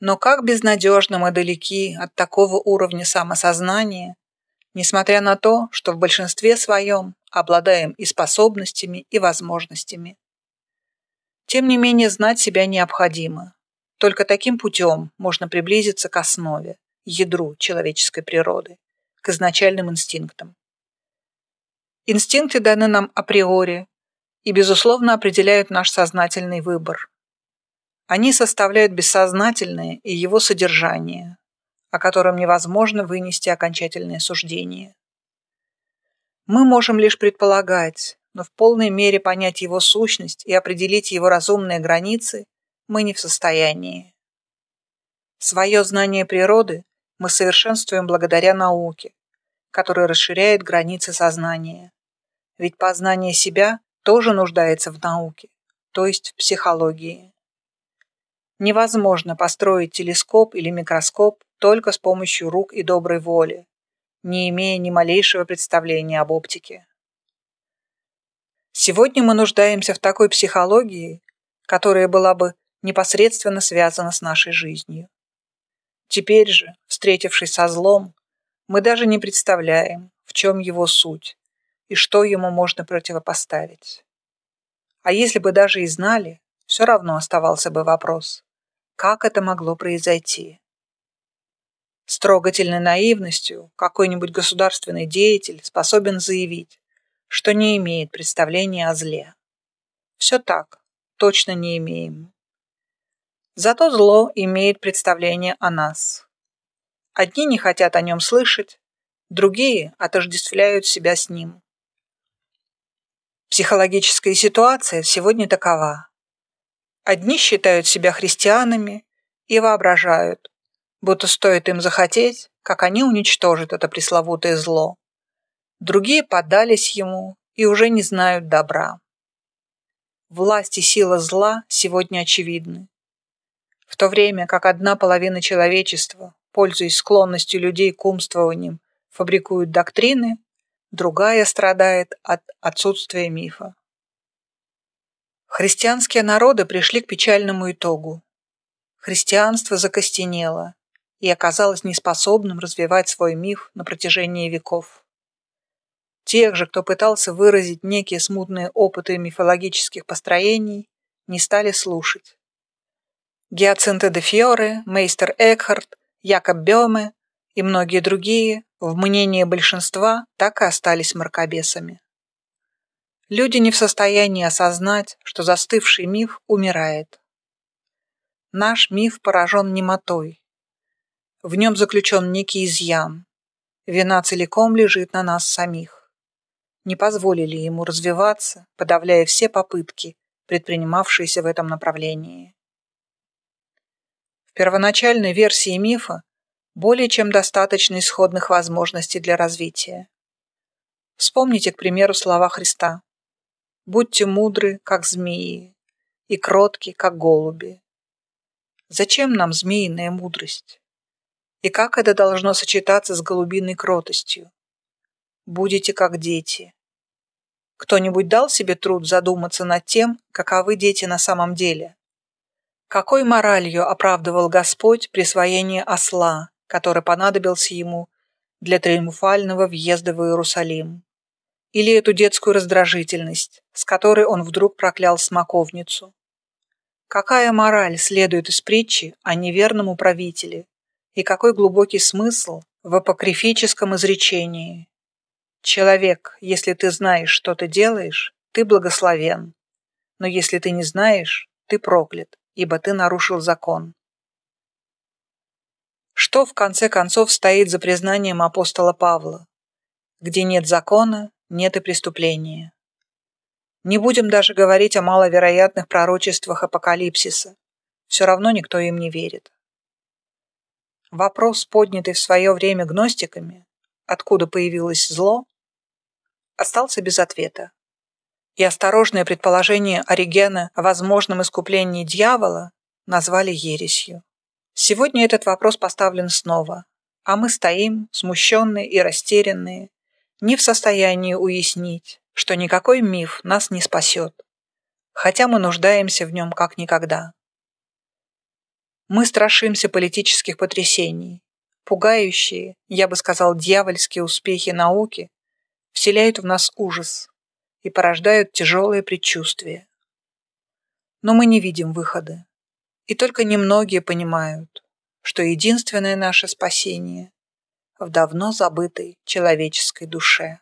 Но как безнадежно мы далеки от такого уровня самосознания, несмотря на то, что в большинстве своем обладаем и способностями, и возможностями. Тем не менее, знать себя необходимо. Только таким путем можно приблизиться к основе, ядру человеческой природы, к изначальным инстинктам. Инстинкты даны нам априори и, безусловно, определяют наш сознательный выбор. Они составляют бессознательное и его содержание, о котором невозможно вынести окончательное суждение. Мы можем лишь предполагать, но в полной мере понять его сущность и определить его разумные границы мы не в состоянии. Свое знание природы мы совершенствуем благодаря науке, которая расширяет границы сознания. Ведь познание себя тоже нуждается в науке, то есть в психологии. Невозможно построить телескоп или микроскоп только с помощью рук и доброй воли, не имея ни малейшего представления об оптике. Сегодня мы нуждаемся в такой психологии, которая была бы непосредственно связана с нашей жизнью. Теперь же, встретившись со злом, мы даже не представляем, в чем его суть и что ему можно противопоставить. А если бы даже и знали, все равно оставался бы вопрос, как это могло произойти? С трогательной наивностью какой-нибудь государственный деятель способен заявить, что не имеет представления о зле. Все так, точно не имеем. Зато зло имеет представление о нас. Одни не хотят о нем слышать, другие отождествляют себя с ним. Психологическая ситуация сегодня такова. Одни считают себя христианами и воображают, будто стоит им захотеть, как они уничтожат это пресловутое зло. Другие поддались ему и уже не знают добра. Власть и сила зла сегодня очевидны. В то время как одна половина человечества, пользуясь склонностью людей к умствованиям, фабрикует доктрины, другая страдает от отсутствия мифа. Христианские народы пришли к печальному итогу. Христианство закостенело, и оказалось неспособным развивать свой миф на протяжении веков. Тех же, кто пытался выразить некие смутные опыты мифологических построений, не стали слушать. Гиацинте де Фьоре, Мейстер Экхарт, Якоб Бёме и многие другие, в мнении большинства, так и остались мракобесами. Люди не в состоянии осознать, что застывший миф умирает. Наш миф поражен немотой, в нем заключен некий изъян. Вина целиком лежит на нас самих. Не позволили ему развиваться, подавляя все попытки, предпринимавшиеся в этом направлении. В первоначальной версии мифа более чем достаточно исходных возможностей для развития. Вспомните, к примеру, слова Христа. «Будьте мудры, как змеи, и кротки, как голуби». Зачем нам змеиная мудрость? И как это должно сочетаться с голубиной кротостью? Будете как дети. Кто-нибудь дал себе труд задуматься над тем, каковы дети на самом деле? Какой моралью оправдывал Господь присвоение осла, который понадобился ему для триумфального въезда в Иерусалим? Или эту детскую раздражительность, с которой он вдруг проклял смоковницу? Какая мораль следует из притчи о неверном управителе, и какой глубокий смысл в апокрифическом изречении. Человек, если ты знаешь, что ты делаешь, ты благословен. Но если ты не знаешь, ты проклят, ибо ты нарушил закон. Что в конце концов стоит за признанием апостола Павла? Где нет закона, нет и преступления. Не будем даже говорить о маловероятных пророчествах апокалипсиса. Все равно никто им не верит. Вопрос, поднятый в свое время гностиками, откуда появилось зло, остался без ответа. И осторожное предположение Оригена о возможном искуплении дьявола назвали ересью. Сегодня этот вопрос поставлен снова, а мы стоим, смущенные и растерянные, не в состоянии уяснить, что никакой миф нас не спасет, хотя мы нуждаемся в нем как никогда. Мы страшимся политических потрясений. Пугающие, я бы сказал, дьявольские успехи науки вселяют в нас ужас и порождают тяжелые предчувствия. Но мы не видим выхода. И только немногие понимают, что единственное наше спасение в давно забытой человеческой душе.